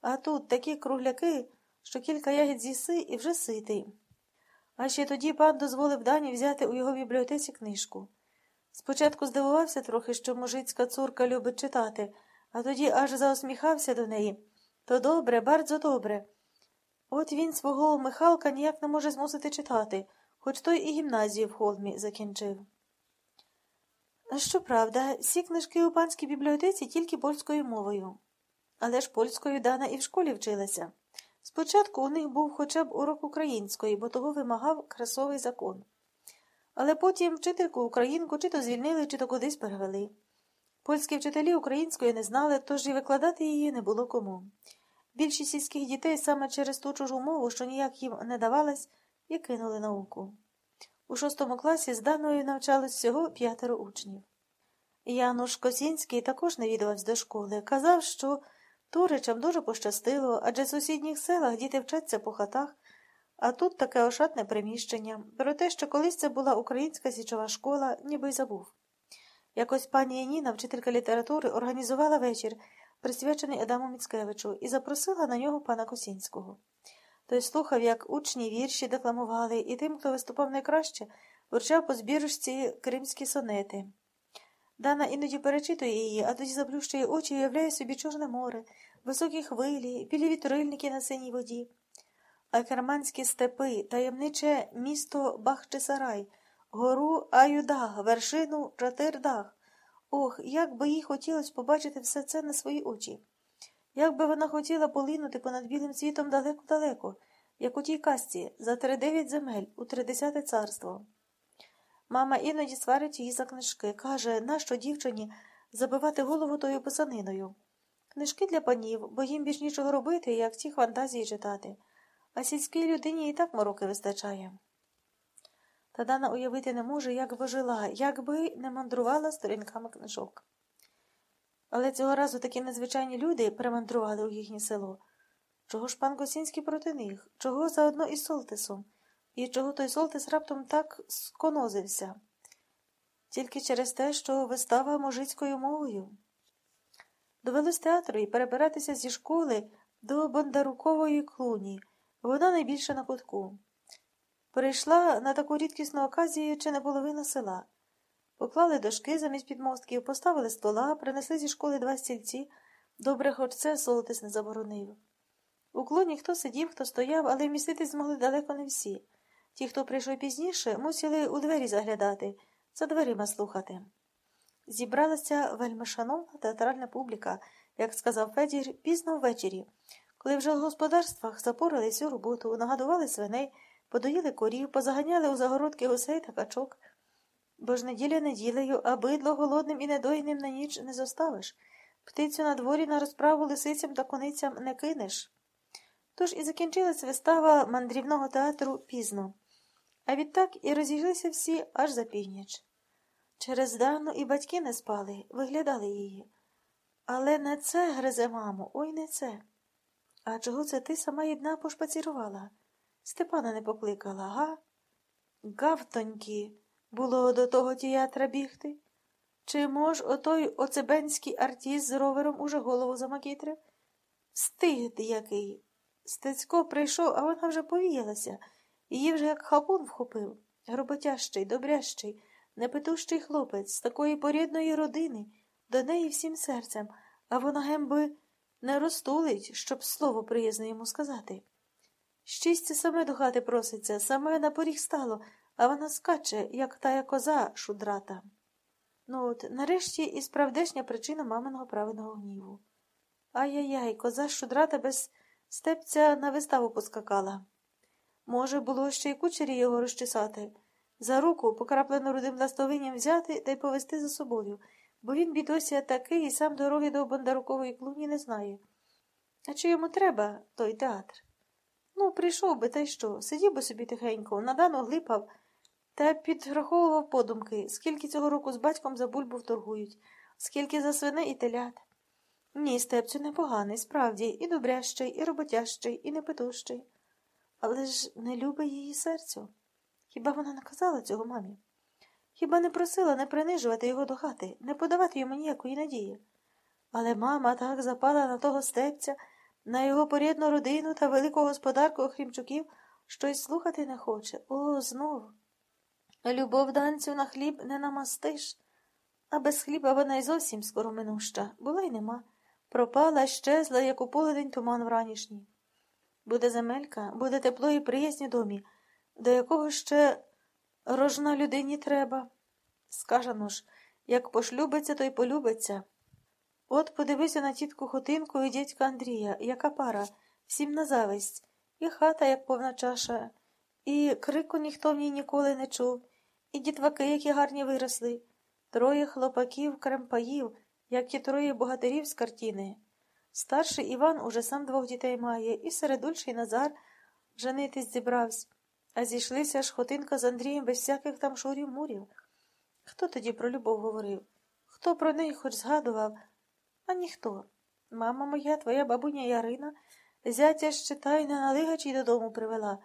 А тут такі кругляки, що кілька ягід з'їси і вже ситий. А ще тоді пан дозволив Дані взяти у його бібліотеці книжку. Спочатку здивувався трохи, що мужицька цурка любить читати, а тоді аж заосміхався до неї. То добре, bardzo добре. От він свого Михалка ніяк не може змусити читати, хоч той і гімназію в холмі закінчив. Щоправда, всі книжки у панській бібліотеці тільки польською мовою. Але ж польською Дана і в школі вчилася. Спочатку у них був хоча б урок української, бо того вимагав красовий закон. Але потім вчительку українку чи то звільнили, чи то кудись перевели. Польські вчителі української не знали, тож і викладати її не було кому. Більшість сільських дітей саме через ту чужу мову, що ніяк їм не давалась, і кинули науку. У шостому класі з даною навчалось всього п'ятеро учнів. Януш Косінський також навідувався до школи. Казав, що туричам дуже пощастило, адже в сусідніх селах діти вчаться по хатах, а тут таке ошатне приміщення. Про те, що колись це була українська січова школа, ніби й забув. Якось пані Яніна, вчителька літератури, організувала вечір, присвячений Адаму Міцкевичу, і запросила на нього пана Косінського. Той слухав, як учні вірші декламували, і тим, хто виступав найкраще, вручав по збірочці кримські сонети. Дана іноді перечитує її, а тоді заплющує очі і уявляє собі Чорне море, високі хвилі, білі вітрильники на синій воді. А керманські степи, таємниче місто Бахчисарай, гору Аюдах, вершину Чатирдах. Ох, як би їй хотілося побачити все це на свої очі. Як би вона хотіла полинути понад білим світом далеко-далеко, як у тій касті, за тридев'ять земель, у тридесяте царство. Мама іноді сварить її за книжки, каже, нащо дівчині забивати голову тою писаниною. Книжки для панів, бо їм більш нічого робити, як ті фантазії читати, а сільській людині і так мороки вистачає. Та Дана уявити не може, як би жила, як не мандрувала сторінками книжок. Але цього разу такі незвичайні люди примандрували у їхнє село. Чого ж пан Косінський проти них? Чого заодно із Солтисом? І чого той Солтис раптом так сконозився? Тільки через те, що вистава мужицькою мовою. Довелось театру і перебиратися зі школи до Бондарукової клуні, вона найбільше на кутку. Прийшла на таку рідкісну оказію чи не половина села. Поклали дошки замість підмостків, поставили стола, принесли зі школи два стільці. Добре, хоч це Солотис не заборонив. У клоні хто сидів, хто стояв, але вміститись змогли далеко не всі. Ті, хто прийшов пізніше, мусили у двері заглядати, за дверима слухати. Зібралася вельми шановна театральна публіка, як сказав Федір, пізно ввечері, коли вже в господарствах запорали всю роботу, нагадували свиней, подоїли корів, позаганяли у загородки гусей та качок. Бо ж неділя неділею, а бидло голодним і недойним на ніч не зоставиш. Птицю на дворі на розправу лисицям та коницям не кинеш. Тож і закінчилась вистава мандрівного театру пізно. А відтак і розійшлися всі аж за північ. Через Дану і батьки не спали, виглядали її. Але не це гризе, мамо, ой не це. А чого це ти сама єдна пошпацірувала? Степана не покликала, га? Гавтоньки, було до того тіятра бігти? Чи мож отой оцебенський артіст з ровером уже голову замакітрив? Стигд який. Стецько прийшов, а вона вже повіялася. Її вже як хапун вхопив. Роботящий, добрящий, непетущий хлопець з такої порідної родини, до неї всім серцем, а вона гемби не розтулить, щоб слово приязне йому сказати. Щастя саме до хати проситься, саме на поріг стало, а вона скаче, як тая коза шудрата. Ну от, нарешті і справдешня причина маминого праведного гніву. Ай-яй-яй, коза шудрата без степця на виставу поскакала. Може, було ще й кучері його розчесати, за руку, покраплену рудим ластовинням взяти та й повести за собою, бо він, бідося, такий і сам дороги до Бондарукової клуні не знає. А чи йому треба той театр? Ну, прийшов би, та й що, сидів би собі тихенько, надано глипав та підраховував подумки, скільки цього року з батьком за бульбу торгують, скільки за свини і телят. Ні, степцю непоганий, справді, і добрящий, і роботящий, і непетущий. Але ж не любить її серцю. Хіба вона не казала цього мамі? Хіба не просила не принижувати його до хати, не подавати йому ніякої надії? Але мама так запала на того степця, На його порідну родину та велику господарку Хрімчуків щось слухати не хоче. О, знов. Любов данцю на хліб не намастиш. А без хліба вона й зовсім скоро минуща. Була й нема. Пропала, щезла, як у полудень туман вранішній. Буде земелька, буде тепло і приязнь у домі, до якого ще рожна людині треба. Скажано ж, як пошлюбиться, то й полюбиться. От подивися на тітку Хотинку і дядька Андрія, яка пара, всім на зависть, і хата, як повна чаша, і крику ніхто в ній ніколи не чув, і дітваки, які гарні виросли, троє хлопаків, кремпаїв, як і троє богатирів з картини. Старший Іван уже сам двох дітей має, і середульший Назар женитись зібрався, а зійшлися ж Хотинка з Андрієм без всяких там шурів-мурів. Хто тоді про любов говорив? Хто про неї хоч згадував? А ніхто. Мама моя, твоя бабуня Ярина, зятя ще та й на налигачі додому привела,